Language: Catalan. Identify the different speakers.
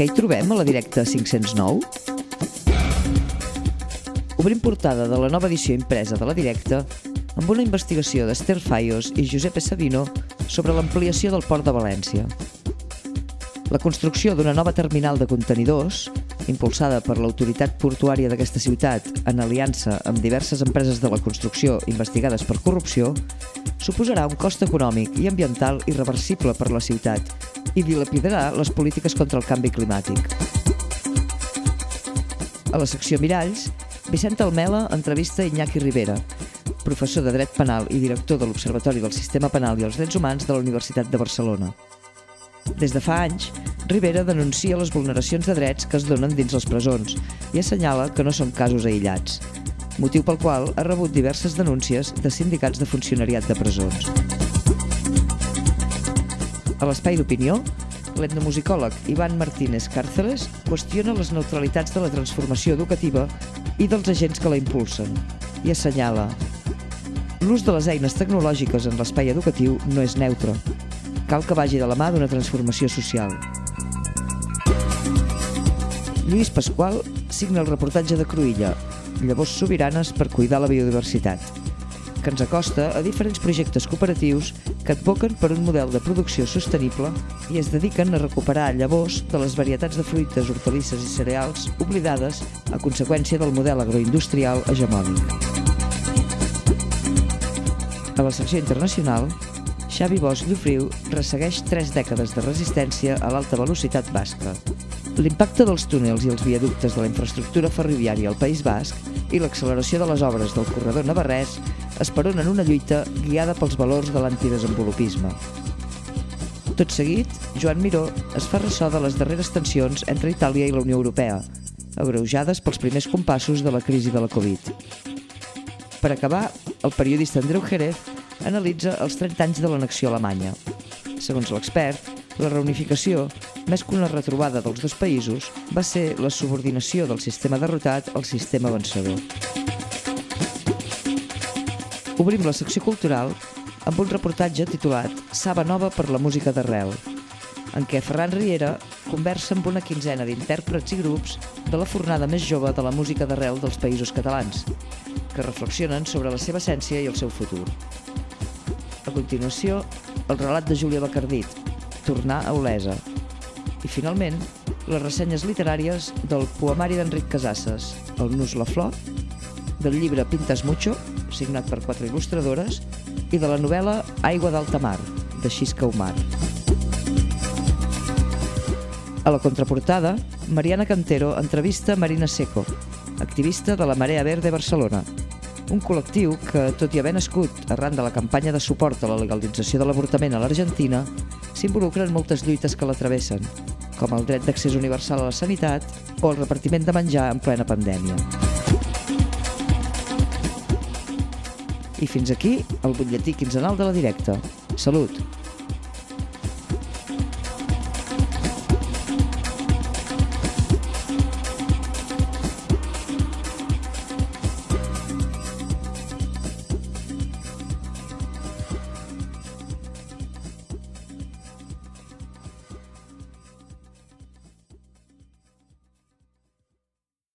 Speaker 1: Què hi trobem a la directa 509? Obrim portada de la nova edició impresa de la directa amb una investigació d'Esther Fayos i Giuseppe Sabino sobre l'ampliació del port de València. La construcció d'una nova terminal de contenidors, impulsada per l'autoritat portuària d'aquesta ciutat en aliança amb diverses empreses de la construcció investigades per corrupció, suposarà un cost econòmic i ambiental irreversible per la ciutat i dilapidarà les polítiques contra el canvi climàtic. A la secció Miralls, Vicent Almela entrevista Iñaki Rivera, professor de Dret Penal i director de l'Observatori del Sistema Penal i els Drets Humans de la Universitat de Barcelona. Des de fa anys, Rivera denuncia les vulneracions de drets que es donen dins les presons i assenyala que no són casos aïllats, motiu pel qual ha rebut diverses denúncies de sindicats de funcionariat de presons. A l'espai d'opinió, l'etnomusicòleg Ivan Martínez Càrceles qüestiona les neutralitats de la transformació educativa i dels agents que la impulsen i assenyala L'ús de les eines tecnològiques en l'espai educatiu no és neutre. Cal que vagi de la mà d'una transformació social. Lluís Pasqual signa el reportatge de Cruïlla, Llavors sobiranes per cuidar la biodiversitat, que ens acosta a diferents projectes cooperatius que advoquen per un model de producció sostenible i es dediquen a recuperar llavors de les varietats de fruites, hortalisses i cereals oblidades a conseqüència del model agroindustrial hegemònic. A la secció internacional, Xavi Bosch Llufriu ressegueix tres dècades de resistència a l'alta velocitat basca. L'impacte dels túnels i els viaductes de la infraestructura ferroviària al País Basc i l'acceleració de les obres del corredor navarrès esperonen una lluita guiada pels valors de l'antidesenvolupisme. Tot seguit, Joan Miró es fa ressò de les darreres tensions entre Itàlia i la Unió Europea, agreujades pels primers compassos de la crisi de la Covid. Per acabar, el periodista Andreu Jerez analitza els 30 anys de l'annexió alemanya. Segons l'expert, la reunificació, més que una retrobada dels dos països, va ser la subordinació del sistema derrotat al sistema vencedor. Obrim la secció cultural amb un reportatge titulat Saba nova per la música d'arrel, en què Ferran Riera conversa amb una quinzena d'intèrprets i grups de la fornada més jove de la música d'arrel dels països catalans, que reflexionen sobre la seva essència i el seu futur. A continuació, el relat de Júlia Bacardit, Tornar a Olesa. I finalment, les ressenyes literàries del poemari d'Enric Casasses, El nus la flor, del llibre Pintas Mucho, signat per quatre il·lustradores, i de la novel·la Aigua d'alta mar, de Xisca Omar. A la contraportada, Mariana Cantero entrevista Marina Seco, activista de la Marea Verde Barcelona, un col·lectiu que, tot i haver nascut arran de la campanya de suport a la legalització de l'avortament a l'Argentina, s'involucra en moltes lluites que l'atravessen, com el dret d'accés universal a la sanitat o el repartiment de menjar en plena pandèmia. I fins aquí el butlletí quinzenal de la directa. Salut!